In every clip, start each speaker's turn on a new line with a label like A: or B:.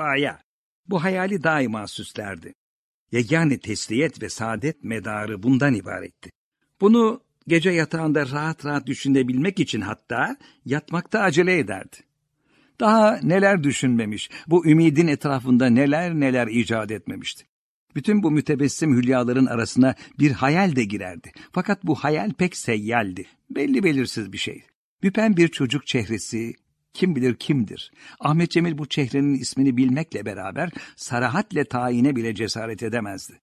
A: matbaaya. Bu hayali daima süslerdi. Yegane tesliyet ve saadet medarı bundan ibaretti. Bunu gece yatağında rahat rahat düşünebilmek için hatta yatmakta acele ederdi. Daha neler düşünmemiş, bu ümidin etrafında neler neler icat etmemişti. Bütün bu mütebessim hülyaların arasına bir hayal de girerdi. Fakat bu hayal pek seyyaldi. Belli belirsiz bir şey. Büpen bir çocuk çehresi, kim bilir kimdir. Ahmet Cemil bu çehrenin ismini bilmekle beraber sarahatle tayine bile cesaret edemezdi.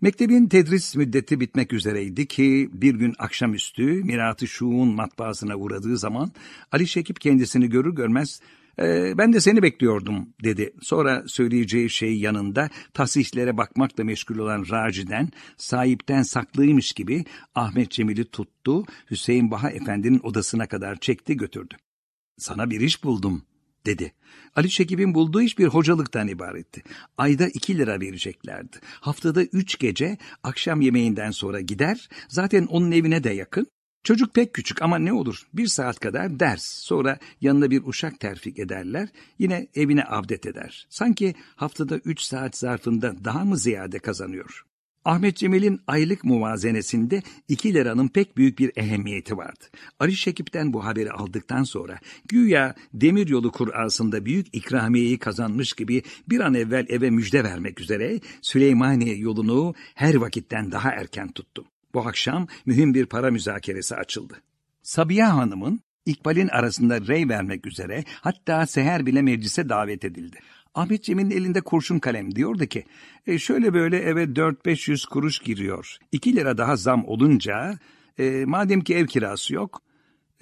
A: Mektebin tedris müddeti bitmek üzereydi ki bir gün akşamüstü Mirat-ı Şuun matbaasına uğradığı zaman Ali Şekip kendisini görür görmez e, ben de seni bekliyordum dedi. Sonra söyleyeceği şey yanında tasihlere bakmakla meşgul olan Raci'den sahipten saklıymış gibi Ahmet Cemil'i tuttu, Hüseyin Baha Efendi'nin odasına kadar çekti götürdü. Sana bir iş buldum dedi. Ali Şekib'in bulduğu iş bir hocalıktan ibaretti. Ayda iki lira vereceklerdi. Haftada üç gece akşam yemeğinden sonra gider, zaten onun evine de yakın. Çocuk pek küçük ama ne olur bir saat kadar ders. Sonra yanına bir uşak terfik ederler. Yine evine avdet eder. Sanki haftada üç saat zarfında daha mı ziyade kazanıyor? Ahmet Cemil'in aylık muvazenesinde iki liranın pek büyük bir ehemmiyeti vardı. Ali Şekip'ten bu haberi aldıktan sonra güya demiryolu kurasında büyük ikramiyeyi kazanmış gibi bir an evvel eve müjde vermek üzere Süleymaniye yolunu her vakitten daha erken tuttu. Bu akşam mühim bir para müzakeresi açıldı. Sabiha Hanım'ın İkbal'in arasında rey vermek üzere hatta seher bile meclise davet edildi. Ahmet Cem'in elinde kurşun kalem diyordu ki, e, şöyle böyle eve 4-500 kuruş giriyor. 2 lira daha zam olunca, e, madem ki ev kirası yok,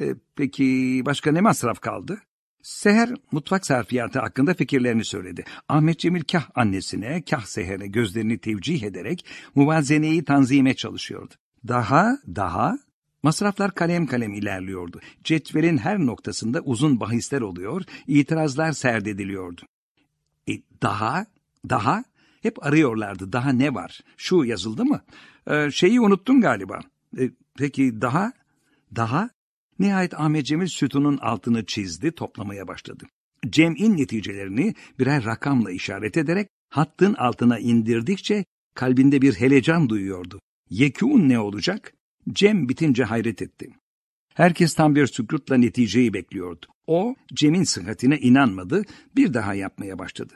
A: e, peki başka ne masraf kaldı? Seher mutfak sarfiyatı hakkında fikirlerini söyledi. Ahmet Cemil kah annesine, kah Seher'e gözlerini tevcih ederek muvazeneyi tanzime çalışıyordu. Daha, daha, Masraflar kalem kalem ilerliyordu. Cetvelin her noktasında uzun bahisler oluyor, itirazlar serdediliyordu. E, daha, daha, hep arıyorlardı. Daha ne var? Şu yazıldı mı? Ee, şeyi unuttun galiba. E, peki daha, daha? Nihayet Ahmet Cemil sütunun altını çizdi, toplamaya başladı. Cem'in neticelerini birer rakamla işaret ederek hattın altına indirdikçe kalbinde bir helecan duyuyordu. Yekûn ne olacak? Cem bitince hayret etti. Herkes tam bir sükutla neticeyi bekliyordu. O, Cem'in sıhhatine inanmadı, bir daha yapmaya başladı.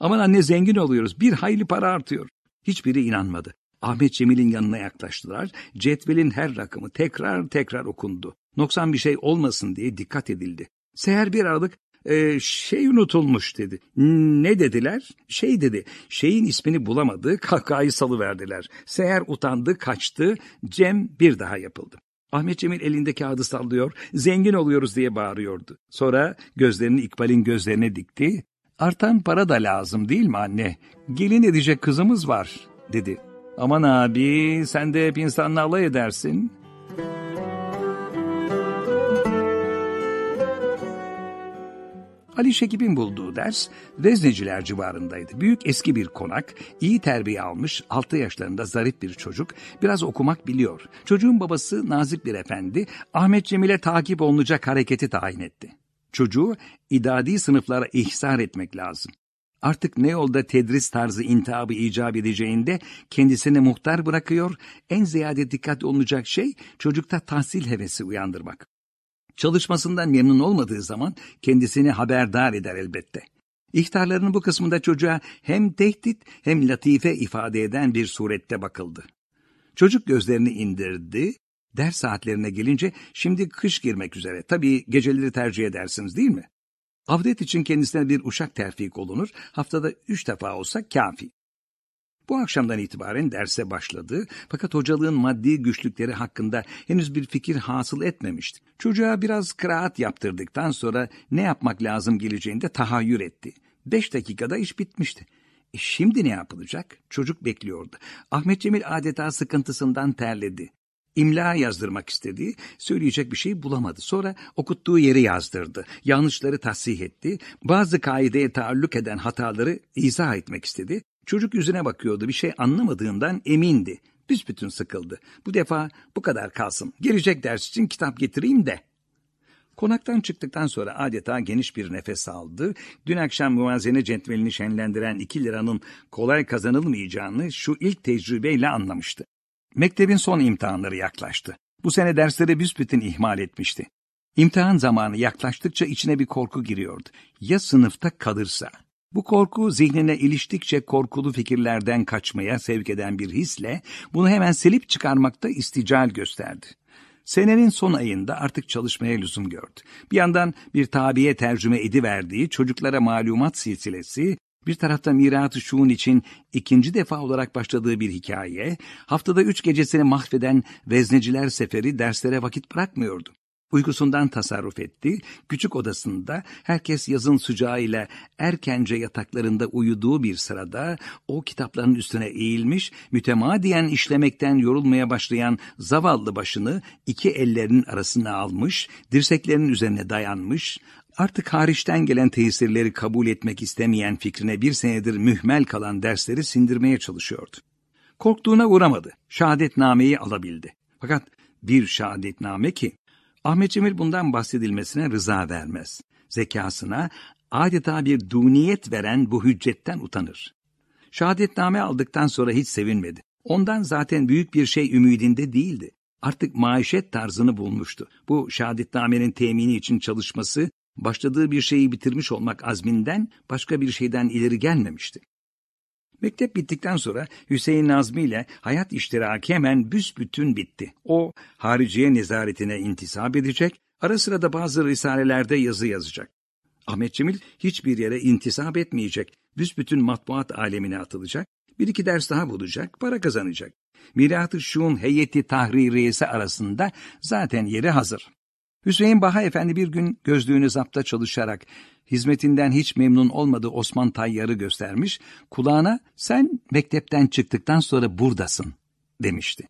A: Aman anne zengin oluyoruz, bir hayli para artıyor. Hiçbiri inanmadı. Ahmet Cemil'in yanına yaklaştılar. Cetvelin her rakamı tekrar tekrar okundu. Noksan bir şey olmasın diye dikkat edildi. Seher bir aralık e, şey unutulmuş dedi. Ne dediler? Şey dedi. Şeyin ismini bulamadı, kahkahayı salıverdiler. Seher utandı, kaçtı. Cem bir daha yapıldı. Ahmet Cemil elinde kağıdı sallıyor, zengin oluyoruz diye bağırıyordu. Sonra gözlerini İkbal'in gözlerine dikti. Artan para da lazım değil mi anne? Gelin edecek kızımız var, dedi. Aman abi, sen de hep insanla alay edersin. Ali Şekip'in bulduğu ders Vezneciler civarındaydı. Büyük eski bir konak, iyi terbiye almış, altı yaşlarında zarif bir çocuk, biraz okumak biliyor. Çocuğun babası nazik bir efendi, Ahmet Cemil'e takip olunacak hareketi tayin etti. Çocuğu idadi sınıflara ihsar etmek lazım. Artık ne yolda tedris tarzı intihabı icap edeceğinde kendisine muhtar bırakıyor, en ziyade dikkat olunacak şey çocukta tahsil hevesi uyandırmak. Çalışmasından memnun olmadığı zaman kendisini haberdar eder elbette. İhtarlarının bu kısmında çocuğa hem tehdit hem latife ifade eden bir surette bakıldı. Çocuk gözlerini indirdi, ders saatlerine gelince şimdi kış girmek üzere. Tabii geceleri tercih edersiniz değil mi? Avdet için kendisine bir uşak terfik olunur, haftada üç defa olsa kafi. Bu akşamdan itibaren derse başladı fakat hocalığın maddi güçlükleri hakkında henüz bir fikir hasıl etmemişti. Çocuğa biraz kıraat yaptırdıktan sonra ne yapmak lazım geleceğinde tahayyür etti. Beş dakikada iş bitmişti. E şimdi ne yapılacak? Çocuk bekliyordu. Ahmet Cemil adeta sıkıntısından terledi. İmla yazdırmak istedi, söyleyecek bir şey bulamadı. Sonra okuttuğu yeri yazdırdı, yanlışları tasih etti, bazı kaideye taalluk eden hataları izah etmek istedi. Çocuk yüzüne bakıyordu, bir şey anlamadığından emindi. Büsbütün sıkıldı. Bu defa bu kadar kalsın, gelecek ders için kitap getireyim de. Konaktan çıktıktan sonra adeta geniş bir nefes aldı. Dün akşam muvazene cetvelini şenlendiren iki liranın kolay kazanılmayacağını şu ilk tecrübeyle anlamıştı. Mektebin son imtihanları yaklaştı. Bu sene dersleri büsbütün ihmal etmişti. İmtihan zamanı yaklaştıkça içine bir korku giriyordu. Ya sınıfta kalırsa? Bu korku zihnine iliştikçe korkulu fikirlerden kaçmaya sevk eden bir hisle bunu hemen silip çıkarmakta istical gösterdi. Senenin son ayında artık çalışmaya lüzum gördü. Bir yandan bir tabiye tercüme ediverdiği çocuklara malumat silsilesi, bir tarafta mirat-ı şuun için ikinci defa olarak başladığı bir hikaye, haftada üç gecesini mahveden vezneciler seferi derslere vakit bırakmıyordu. Uykusundan tasarruf etti, küçük odasında herkes yazın sıcağıyla erkence yataklarında uyuduğu bir sırada o kitapların üstüne eğilmiş, mütemadiyen işlemekten yorulmaya başlayan zavallı başını iki ellerinin arasına almış, dirseklerinin üzerine dayanmış, artık hariçten gelen tesirleri kabul etmek istemeyen fikrine bir senedir mühmel kalan dersleri sindirmeye çalışıyordu. Korktuğuna uğramadı, şehadetnameyi alabildi. Fakat bir şehadetname ki Ahmet Cemil bundan bahsedilmesine rıza vermez. Zekasına adeta bir duniyet veren bu hüccetten utanır. Şehadetname aldıktan sonra hiç sevinmedi. Ondan zaten büyük bir şey ümidinde değildi. Artık maişet tarzını bulmuştu. Bu şehadetnamenin temini için çalışması, başladığı bir şeyi bitirmiş olmak azminden başka bir şeyden ileri gelmemişti. Mektep bittikten sonra Hüseyin Nazmi ile hayat iştiraki hemen büsbütün bitti. O hariciye nezaretine intisap edecek, ara sıra da bazı risalelerde yazı yazacak. Ahmet Cemil hiçbir yere intisap etmeyecek, büsbütün matbuat alemine atılacak, bir iki ders daha bulacak, para kazanacak. Mirat-ı Şun heyeti tahririyesi arasında zaten yeri hazır. Hüseyin Baha Efendi bir gün gözlüğünü zapta çalışarak hizmetinden hiç memnun olmadığı Osman Tayyar'ı göstermiş, kulağına sen mektepten çıktıktan sonra buradasın demişti.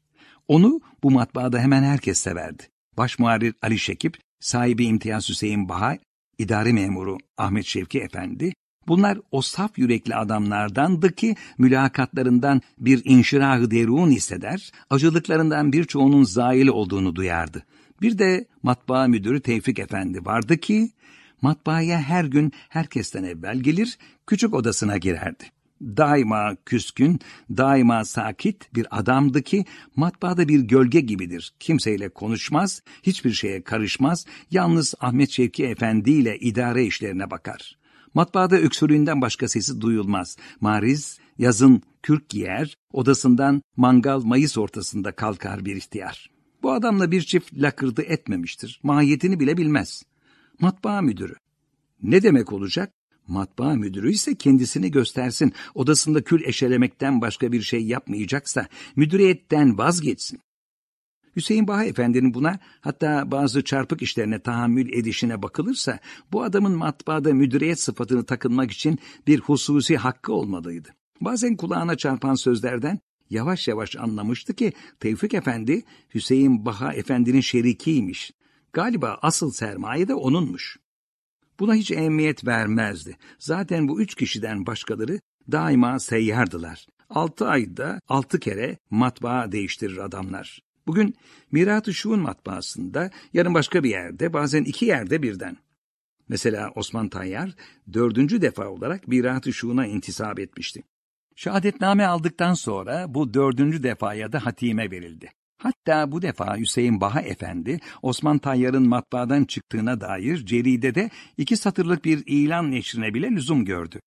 A: Onu bu matbaada hemen herkes severdi. Baş muharir Ali Şekip, sahibi İmtiyaz Hüseyin Baha, idari memuru Ahmet Şevki Efendi, bunlar o saf yürekli adamlardandı ki mülakatlarından bir inşirahı derun hisseder, acılıklarından birçoğunun zaili olduğunu duyardı. Bir de matbaa müdürü Tevfik Efendi vardı ki, matbaaya her gün herkesten evvel gelir, küçük odasına girerdi. Daima küskün, daima sakit bir adamdı ki matbaada bir gölge gibidir. Kimseyle konuşmaz, hiçbir şeye karışmaz, yalnız Ahmet Şevki Efendi ile idare işlerine bakar. Matbaada öksürüğünden başka sesi duyulmaz. Mariz yazın kürk giyer, odasından mangal Mayıs ortasında kalkar bir ihtiyar. Bu adamla bir çift lakırdı etmemiştir. Mahiyetini bile bilmez. Matbaa müdürü. Ne demek olacak? Matbaa müdürü ise kendisini göstersin. Odasında kül eşelemekten başka bir şey yapmayacaksa müdüriyetten vazgeçsin. Hüseyin Baha Efendi'nin buna hatta bazı çarpık işlerine tahammül edişine bakılırsa bu adamın matbaada müdüriyet sıfatını takınmak için bir hususi hakkı olmalıydı. Bazen kulağına çarpan sözlerden yavaş yavaş anlamıştı ki Tevfik Efendi Hüseyin Baha Efendi'nin şerikiymiş. Galiba asıl sermaye de onunmuş. Buna hiç ehemmiyet vermezdi. Zaten bu üç kişiden başkaları daima seyyardılar. Altı ayda altı kere matbaa değiştirir adamlar. Bugün Mirat-ı Şuun matbaasında, yarın başka bir yerde, bazen iki yerde birden. Mesela Osman Tayyar dördüncü defa olarak Mirat-ı Şuun'a intisap etmişti. Şehadetname aldıktan sonra bu dördüncü defaya da hatime verildi. Hatta bu defa Hüseyin Baha Efendi, Osman Tayyar'ın matbaadan çıktığına dair ceridede iki satırlık bir ilan neşrine bile lüzum gördü.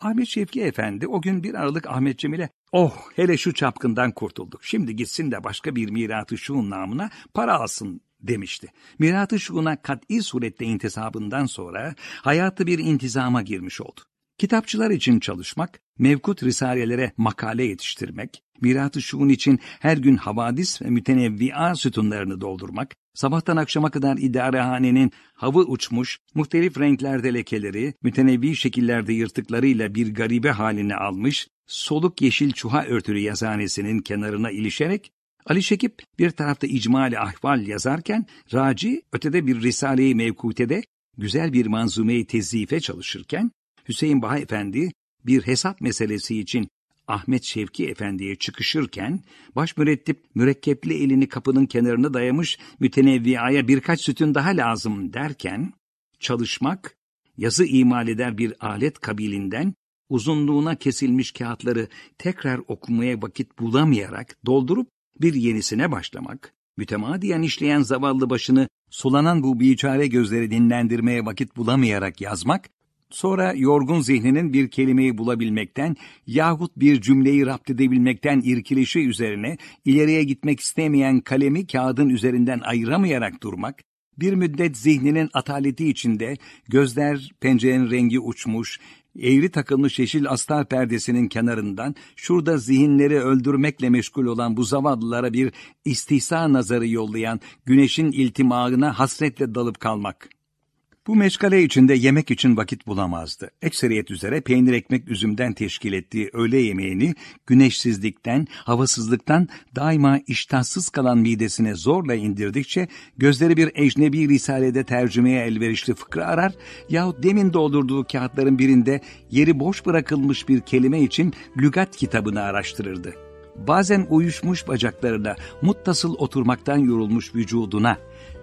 A: Ahmet Şevki Efendi o gün bir aralık Ahmet Cemil'e oh hele şu çapkından kurtulduk şimdi gitsin de başka bir mirat-ı şuun namına para alsın demişti. Mirat-ı şuuna kat'i surette intisabından sonra hayatı bir intizama girmiş oldu. Kitapçılar için çalışmak, mevkut risalelere makale yetiştirmek, mirat-ı şuun için her gün havadis ve mütenevvi'a sütunlarını doldurmak, sabahtan akşama kadar idarehanenin havı uçmuş, muhtelif renklerde lekeleri, mütenevvi şekillerde yırtıklarıyla bir garibe haline almış, soluk yeşil çuha örtülü yazhanesinin kenarına ilişerek, Ali Şekip bir tarafta icmali ahval yazarken, Raci ötede bir risale-i mevkutede güzel bir manzume-i tezife çalışırken, Hüseyin Baha Efendi bir hesap meselesi için Ahmet Şevki Efendi'ye çıkışırken baş mürettip mürekkepli elini kapının kenarına dayamış mütenevviaya birkaç sütün daha lazım derken çalışmak yazı imal eder bir alet kabilinden uzunluğuna kesilmiş kağıtları tekrar okumaya vakit bulamayarak doldurup bir yenisine başlamak, mütemadiyen işleyen zavallı başını sulanan bu biçare gözleri dinlendirmeye vakit bulamayarak yazmak, sonra yorgun zihninin bir kelimeyi bulabilmekten yahut bir cümleyi rapt edebilmekten irkilişi üzerine ileriye gitmek istemeyen kalemi kağıdın üzerinden ayıramayarak durmak, bir müddet zihninin ataleti içinde gözler pencerenin rengi uçmuş, eğri takılmış yeşil astar perdesinin kenarından şurada zihinleri öldürmekle meşgul olan bu zavallılara bir istihsa nazarı yollayan güneşin iltimağına hasretle dalıp kalmak. Bu meşgale içinde yemek için vakit bulamazdı. Ekseriyet üzere peynir ekmek üzümden teşkil ettiği öğle yemeğini güneşsizlikten, havasızlıktan daima iştahsız kalan midesine zorla indirdikçe gözleri bir ecnebi risalede tercümeye elverişli fıkra arar yahut demin doldurduğu kağıtların birinde yeri boş bırakılmış bir kelime için lügat kitabını araştırırdı. Bazen uyuşmuş bacaklarına, muttasıl oturmaktan yorulmuş vücuduna,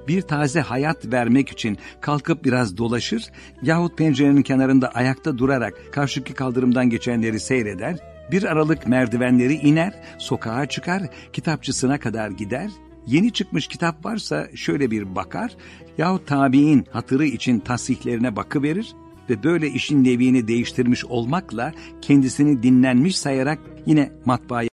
A: bir taze hayat vermek için kalkıp biraz dolaşır yahut pencerenin kenarında ayakta durarak karşıki kaldırımdan geçenleri seyreder, bir aralık merdivenleri iner, sokağa çıkar, kitapçısına kadar gider, yeni çıkmış kitap varsa şöyle bir bakar yahut tabi'in hatırı için tasihlerine bakıverir ve böyle işin nevini değiştirmiş olmakla kendisini dinlenmiş sayarak yine matbaaya